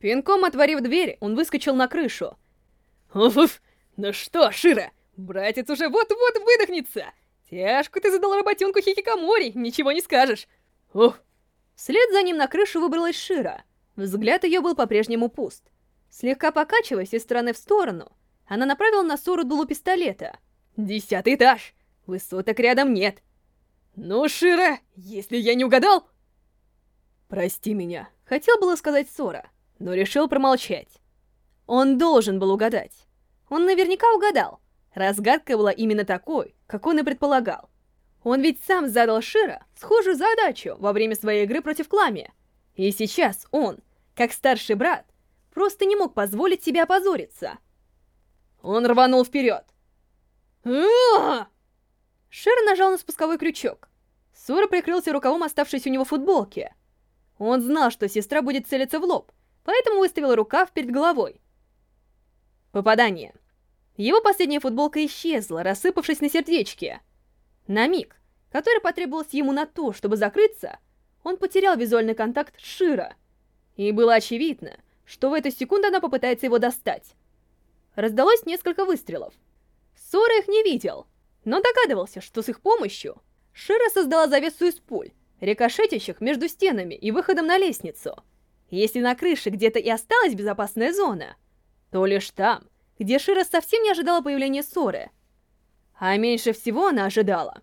Пинком отворив дверь, он выскочил на крышу. Уф, ну что, Широ, братец уже вот-вот выдохнется. Тяжко ты задал работенку хикикомори, ничего не скажешь. Ух. Вслед за ним на крышу выбралась Широ. Взгляд ее был по-прежнему пуст. Слегка покачиваясь из стороны в сторону, она направила на Сору дуло пистолета. «Десятый этаж! Высоток рядом нет!» «Ну, Широ, если я не угадал...» «Прости меня», — хотел было сказать Сора, но решил промолчать. Он должен был угадать. Он наверняка угадал. Разгадка была именно такой, как он и предполагал. Он ведь сам задал Шира схожую задачу во время своей игры против Клами. И сейчас он, как старший брат, просто не мог позволить себе опозориться. Он рванул вперед. Шир нажал на спусковой крючок. Сора прикрылся рукавом оставшейся у него футболки. Он знал, что сестра будет целиться в лоб, поэтому выставил рукав перед головой. Попадание. Его последняя футболка исчезла, рассыпавшись на сердечке. На миг, который потребовался ему на то, чтобы закрыться, он потерял визуальный контакт с Шира. И было очевидно, что в эту секунду она попытается его достать. Раздалось несколько выстрелов. Сора их не видел, но догадывался, что с их помощью Шира создала завесу из пуль, рикошетящих между стенами и выходом на лестницу. Если на крыше где-то и осталась безопасная зона, то лишь там, где Шира совсем не ожидала появления Соры. А меньше всего она ожидала.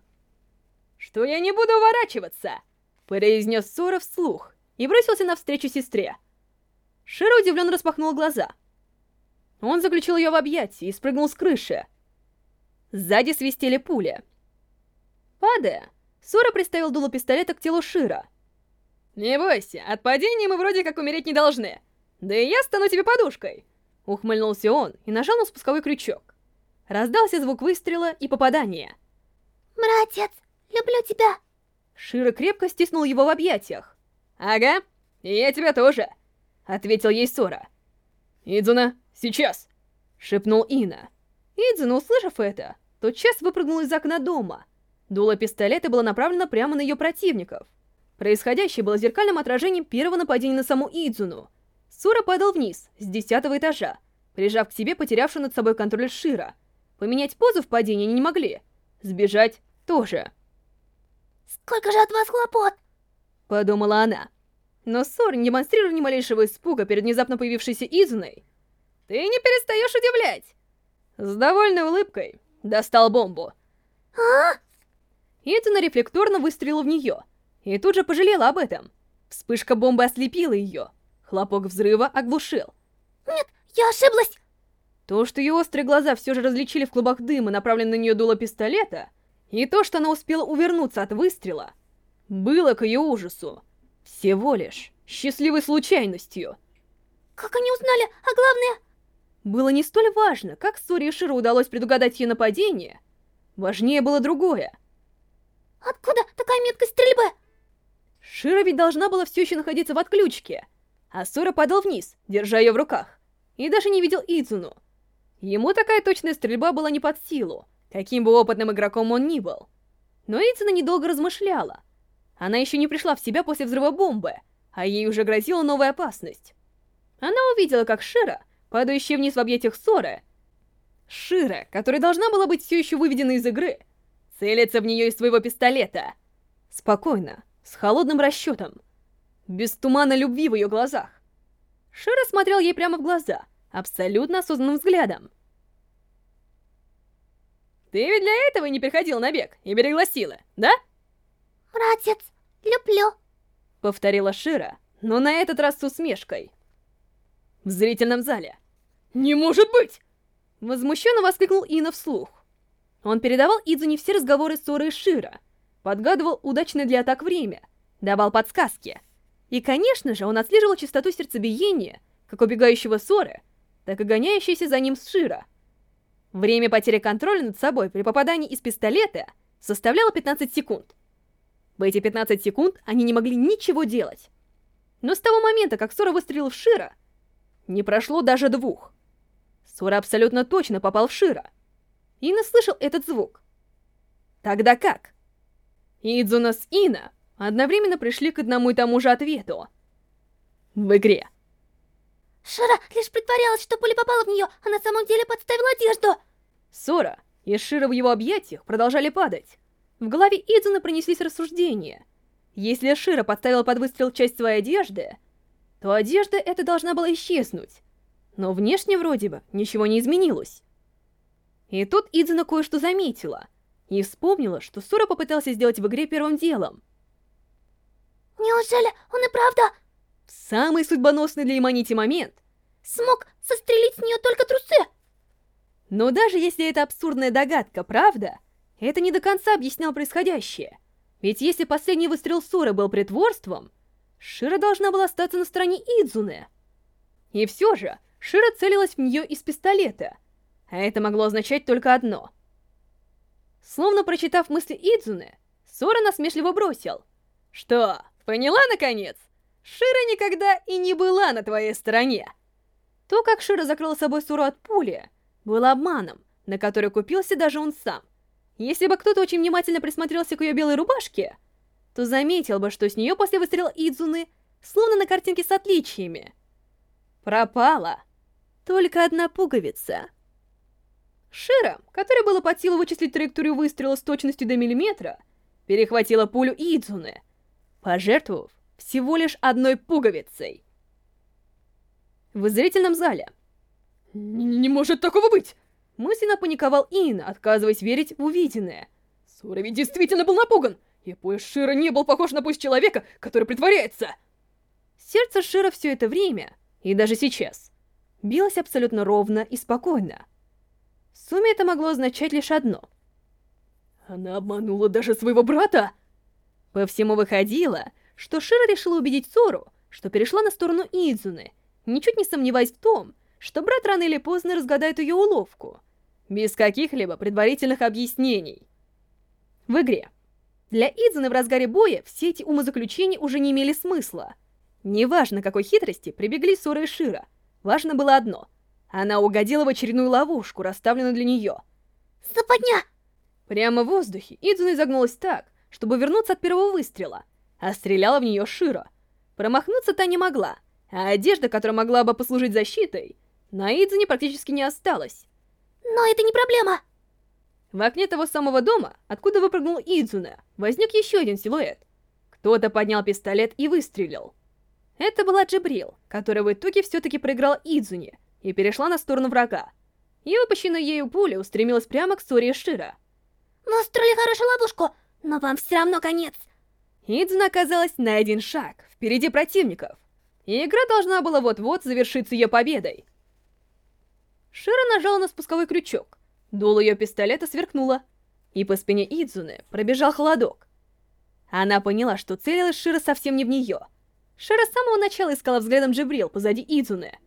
«Что я не буду уворачиваться!» произнес Сора вслух и бросился навстречу сестре. Шира удивленно распахнул глаза. Он заключил ее в объятия и спрыгнул с крыши. Сзади свистели пули. Падая, Сора приставил дуло пистолета к телу Шира. «Не бойся, от падения мы вроде как умереть не должны. Да и я стану тебе подушкой!» Ухмыльнулся он и нажал на спусковой крючок. Раздался звук выстрела и попадания. «Братец, люблю тебя!» Шира крепко стиснул его в объятиях. «Ага, и я тебя тоже!» Ответил ей Сора. «Идзуна, сейчас!» Шепнул Ина. Идзуна, услышав это, тотчас выпрыгнул из окна дома. Дуло пистолета было направлено прямо на ее противников. Происходящее было зеркальным отражением первого нападения на саму Идзуну. Сура падал вниз, с десятого этажа, прижав к себе потерявшую над собой контроль Шира. Поменять позу в падении они не могли. Сбежать тоже. «Сколько же от вас хлопот!» Подумала она. Но Сор, не демонстрируя ни малейшего испуга перед внезапно появившейся Изуной, «Ты не перестаешь удивлять!» С довольной улыбкой достал бомбу. «А?» Изуна рефлекторно выстрелила в нее, и тут же пожалела об этом. Вспышка бомбы ослепила ее. Хлопок взрыва оглушил. «Нет, я ошиблась!» То, что ее острые глаза все же различили в клубах дыма, направленный на нее дуло пистолета, и то, что она успела увернуться от выстрела, было к ее ужасу. Всего лишь счастливой случайностью. Как они узнали, а главное... Было не столь важно, как Сори и Ширу удалось предугадать ее нападение. Важнее было другое. Откуда такая меткость стрельбы? Шира ведь должна была все еще находиться в отключке. А Сора падал вниз, держа ее в руках. И даже не видел Идзуну. Ему такая точная стрельба была не под силу, каким бы опытным игроком он ни был. Но Идзуна недолго размышляла. Она еще не пришла в себя после взрыва бомбы, а ей уже грозила новая опасность. Она увидела, как Шира, падающая вниз в объятиях Соры, Шира, которая должна была быть все еще выведена из игры, целится в нее из своего пистолета. Спокойно, с холодным расчетом, без тумана любви в ее глазах. Шира смотрел ей прямо в глаза, абсолютно осознанным взглядом. «Ты ведь для этого не приходил на бег и берегла силы, да?» «Братец, люблю», — повторила Шира, но на этот раз с усмешкой. В зрительном зале. «Не может быть!» Возмущенно воскликнул Ина вслух. Он передавал Идзуне все разговоры Соры и Шира, подгадывал удачное для атак время, давал подсказки. И, конечно же, он отслеживал частоту сердцебиения, как убегающего Соры, так и гоняющейся за ним Шира. Время потери контроля над собой при попадании из пистолета составляло 15 секунд. В эти 15 секунд они не могли ничего делать. Но с того момента, как Сора выстрелил в Шира, не прошло даже двух. Сора абсолютно точно попал в Шира. Ина слышал этот звук. Тогда как? Идзуна с Ина одновременно пришли к одному и тому же ответу. В игре. Шира лишь притворялась, что пуля попала в нее, а на самом деле подставила одежду. Сора и Шира в его объятиях продолжали падать. В голове Идзуна пронеслись рассуждения. Если Шира подставила под выстрел часть своей одежды, то одежда эта должна была исчезнуть. Но внешне вроде бы ничего не изменилось. И тут Идзуна кое-что заметила. И вспомнила, что Сора попытался сделать в игре первым делом. Неужели он и правда В самый судьбоносный для Иманити момент. смог сострелить с нее только трусы? Но даже если эта абсурдная догадка правда, это не до конца объяснял происходящее. Ведь если последний выстрел Соры был притворством, Шира должна была остаться на стороне Идзуны. И все же, Шира целилась в нее из пистолета, а это могло означать только одно. Словно прочитав мысли Идзуны, Сора насмешливо бросил. «Что, поняла наконец? Шира никогда и не была на твоей стороне!» То, как Шира закрыла собой Сору от пули, было обманом, на который купился даже он сам. Если бы кто-то очень внимательно присмотрелся к ее белой рубашке, то заметил бы, что с нее после выстрела Идзуны, словно на картинке с отличиями, пропала только одна пуговица. Шира, которой было под силу вычислить траекторию выстрела с точностью до миллиметра, перехватила пулю Идзуны, пожертвовав всего лишь одной пуговицей. В зрительном зале. Не, не может такого быть! Мысленно паниковал Ин, отказываясь верить в увиденное. Сура ведь действительно был напуган, и пояс Шира не был похож на пояс человека, который притворяется. Сердце Шира все это время, и даже сейчас, билось абсолютно ровно и спокойно. В сумме это могло означать лишь одно. Она обманула даже своего брата? По всему выходило, что Шира решила убедить Сору, что перешла на сторону Идзуны, ничуть не сомневаясь в том, что брат рано или поздно разгадает ее уловку, без каких-либо предварительных объяснений. В игре. Для Идзуны в разгаре боя все эти умозаключения уже не имели смысла. Неважно, какой хитрости прибегли Сора и Шира, важно было одно — она угодила в очередную ловушку, расставленную для нее. Западня! Прямо в воздухе Идзуна изогнулась так, чтобы вернуться от первого выстрела, а стреляла в нее Шира. Промахнуться та не могла, а одежда, которая могла бы послужить защитой, на Идзуне практически не осталось. Но это не проблема. В окне того самого дома, откуда выпрыгнул Идзуна, возник еще один силуэт. Кто-то поднял пистолет и выстрелил. Это была Джибрил, которая в итоге все-таки проиграла Идзуне и перешла на сторону врага. И выпущенная ею пуля устремилась прямо к Сори Шира. Мы устроили хорошую ловушку, но вам все равно конец. Идзуна оказалась на один шаг впереди противников, и игра должна была вот-вот завершиться ее победой. Шира нажала на спусковой крючок, дуло ее пистолета сверкнуло, и по спине Идзуны пробежал холодок. Она поняла, что целилась Шира совсем не в нее. Шира с самого начала искала взглядом Джибрил позади Идзуны.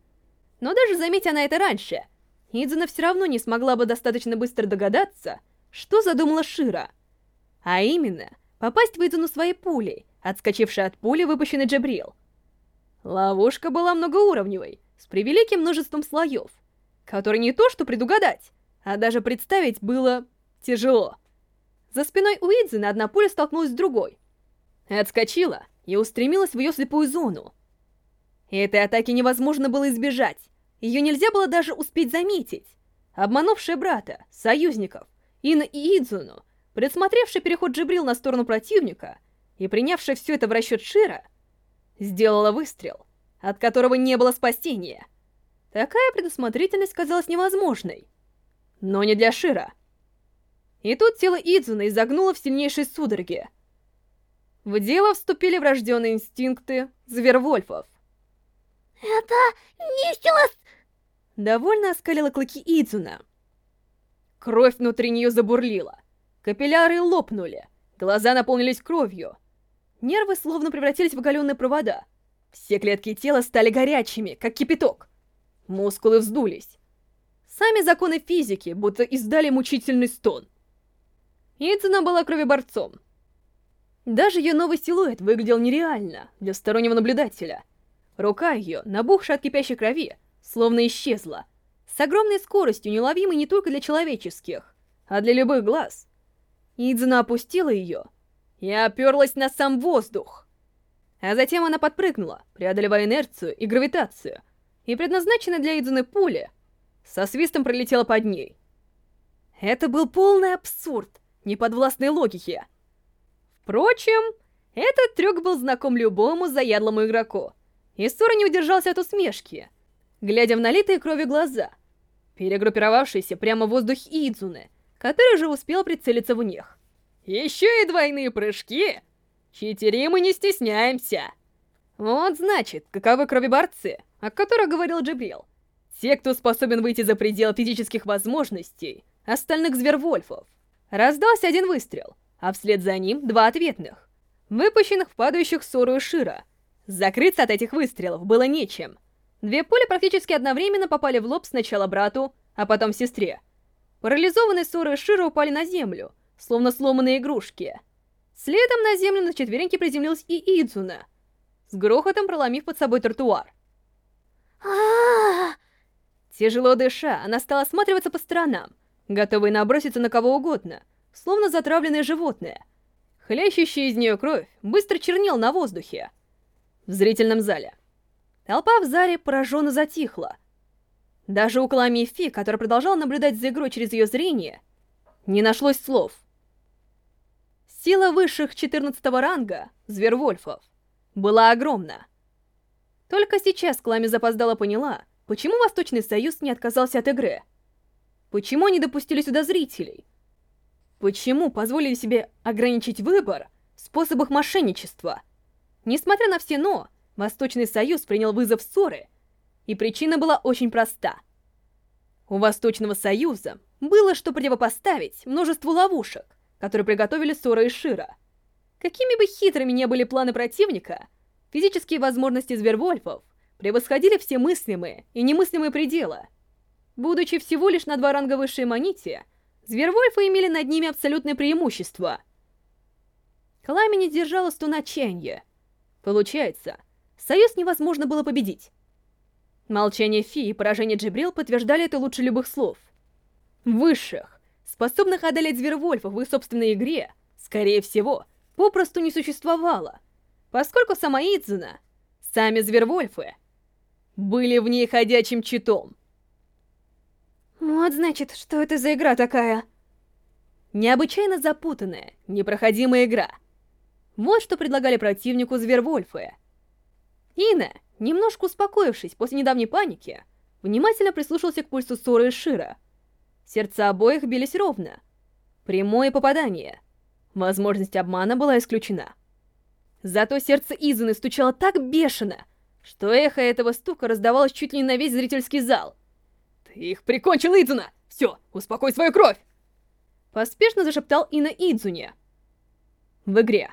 Но даже заметя она это раньше, Идзуна все равно не смогла бы достаточно быстро догадаться, что задумала Шира. А именно, попасть в Идзуну своей пулей, отскочившей от пули, выпущенной Джабрил. Ловушка была многоуровневой, с превеликим множеством слоев, которые не то что предугадать, а даже представить было тяжело. За спиной у Идзуны одна пуля столкнулась с другой. Отскочила и устремилась в ее слепую зону. Этой атаки невозможно было избежать, ее нельзя было даже успеть заметить. Обманувшая брата, союзников, Ина и Идзуну, предсмотревший переход Джибрил на сторону противника и принявшая все это в расчет Шира, сделала выстрел, от которого не было спасения. Такая предусмотрительность казалась невозможной. Но не для Шира. И тут тело Идзуна изогнуло в сильнейшей судороге. В дело вступили врожденные инстинкты звервольфов. Это нехило... Довольно оскалила клыки Идзуна. Кровь внутри нее забурлила. Капилляры лопнули. Глаза наполнились кровью. Нервы словно превратились в оголенные провода. Все клетки тела стали горячими, как кипяток. Мускулы вздулись. Сами законы физики будто издали мучительный стон. Идзуна была кровеборцом. Даже ее новый силуэт выглядел нереально для стороннего наблюдателя. Рука ее, набухшая от кипящей крови, словно исчезла. С огромной скоростью, неуловимой не только для человеческих, а для любых глаз. Идзуна опустила ее и оперлась на сам воздух. А затем она подпрыгнула, преодолевая инерцию и гравитацию, и предназначенная для Идзуны пуля со свистом пролетела под ней. Это был полный абсурд, неподвластной логике. Впрочем, этот трюк был знаком любому заядлому игроку, и Сора не удержался от усмешки, глядя в налитые крови глаза, перегруппировавшиеся прямо в воздух Идзуны, который же успел прицелиться в них. Еще и двойные прыжки! Читерим и не стесняемся! Вот значит, каковы крови-борцы, о которых говорил Джибрил. Те, кто способен выйти за пределы физических возможностей остальных звервольфов. Раздался один выстрел, а вслед за ним два ответных, выпущенных в падающих Сору и Шира. Закрыться от этих выстрелов было нечем. Две пули практически одновременно попали в лоб сначала брату, а потом сестре. Парализованные Сору и Шира упали на землю, словно сломанные игрушки. Следом на землю на четвереньки приземлилась и Идзуна, с грохотом проломив под собой тротуар. Тяжело дыша, она стала осматриваться по сторонам, готовая наброситься на кого угодно, словно затравленное животное. Хлящущая из нее кровь быстро чернел на воздухе. В зрительном зале. Толпа в зале пораженно затихла. Даже у Каламии Фи, которая продолжала наблюдать за игрой через ее зрение, не нашлось слов. Сила высших 14 ранга, Звервольфов, была огромна. Только сейчас Клами запоздала поняла, почему Восточный Союз не отказался от игры. Почему они допустили сюда зрителей? Почему позволили себе ограничить выбор в способах мошенничества? Несмотря на все «но», Восточный Союз принял вызов ссоры, и причина была очень проста. У Восточного Союза было что противопоставить множеству ловушек, которые приготовили Сора и Шира. Какими бы хитрыми ни были планы противника, физические возможности Звервольфов превосходили все мыслимые и немыслимые пределы. Будучи всего лишь на два ранга выше Манити, Звервольфы имели над ними абсолютное преимущество. Калами не держала стуна отчаяния. Получается, союз невозможно было победить. Молчание Фи и поражение Джибрил подтверждали это лучше любых слов. Высших, способных одолеть Звервольфов в их собственной игре, скорее всего, попросту не существовало, поскольку сама Идзуна, сами Звервольфы, были в ней ходячим читом. Вот значит, что это за игра такая? Необычайно запутанная, непроходимая игра. Вот что предлагали противнику Звервольфы. Ина, немножко успокоившись после недавней паники, внимательно прислушался к пульсу Соры и Шира. Сердца обоих бились ровно. Прямое попадание. Возможность обмана была исключена. Зато сердце Изуны стучало так бешено, что эхо этого стука раздавалось чуть ли не на весь зрительский зал. «Ты их прикончил, Идзуна! Все, успокой свою кровь!» Поспешно зашептал Ина Идзуне. В игре.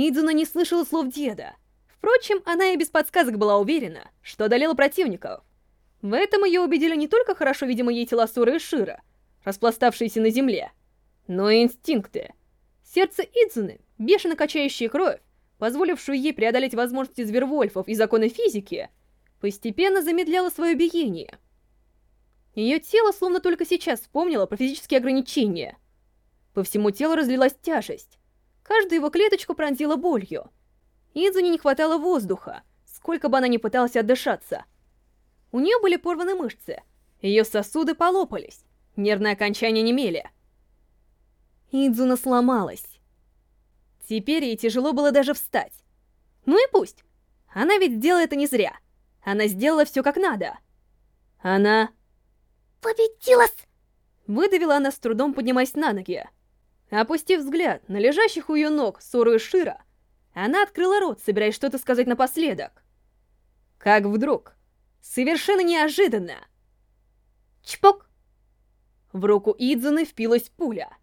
Идзуна не слышала слов деда. Впрочем, она и без подсказок была уверена, что одолела противников. В этом ее убедили не только хорошо видимые ей тела Суры и Шира, распластавшиеся на земле, но и инстинкты. Сердце Идзуны, бешено качающее кровь, позволившую ей преодолеть возможности звервольфов и законы физики, постепенно замедляло свое биение. Ее тело словно только сейчас вспомнило про физические ограничения. По всему телу разлилась тяжесть. Каждую его клеточку пронзила болью. Идзуне не хватало воздуха, сколько бы она ни пыталась отдышаться. У нее были порваны мышцы, ее сосуды полопались, нервные окончания немели. Идзуна сломалась. Теперь ей тяжело было даже встать. Ну и пусть. Она ведь сделала это не зря. Она сделала все как надо. Она... Победилась! Выдавила она с трудом, поднимаясь на ноги. Опустив взгляд на лежащих у ее ног Сору и Шира, она открыла рот, собираясь что-то сказать напоследок. Как вдруг, совершенно неожиданно, чпок! В руку Идзуны впилась пуля.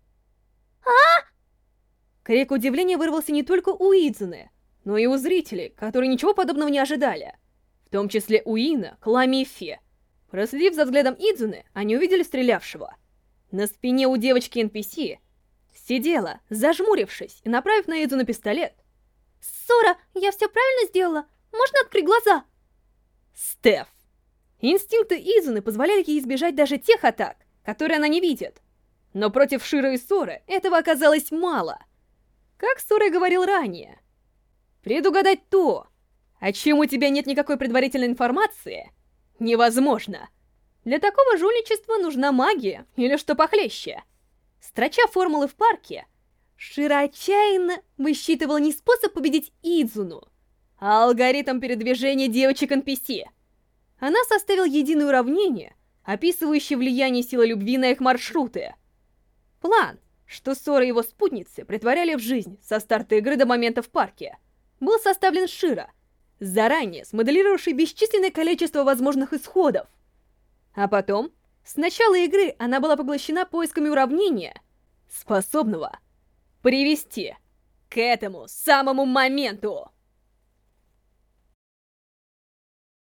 А? Крик удивления вырвался не только у Идзуны, но и у зрителей, которые ничего подобного не ожидали. В том числе у Ина, Клами и Фе. Проследив за взглядом Идзуны, они увидели стрелявшего. На спине у девочки NPC сидела, зажмурившись и направив на Идзуну пистолет. Сора, я все правильно сделала? Можно открыть глаза? Стеф. Инстинкты Изуны позволяли ей избежать даже тех атак, которые она не видит. Но против Шира и Соры этого оказалось мало — как Сорой говорил ранее, предугадать то, о чем у тебя нет никакой предварительной информации, невозможно. Для такого жульничества нужна магия или что похлеще. Строча формулы в парке, Шира отчаянно высчитывал не способ победить Идзуну, а алгоритм передвижения девочек NPC. Она составила единое уравнение, описывающее влияние силы любви на их маршруты. План, что Сора и его спутницы притворяли в жизнь со старта игры до момента в парке, был составлен Шира, заранее смоделировавший бесчисленное количество возможных исходов. А потом, с начала игры она была поглощена поисками уравнения, способного привести к этому самому моменту.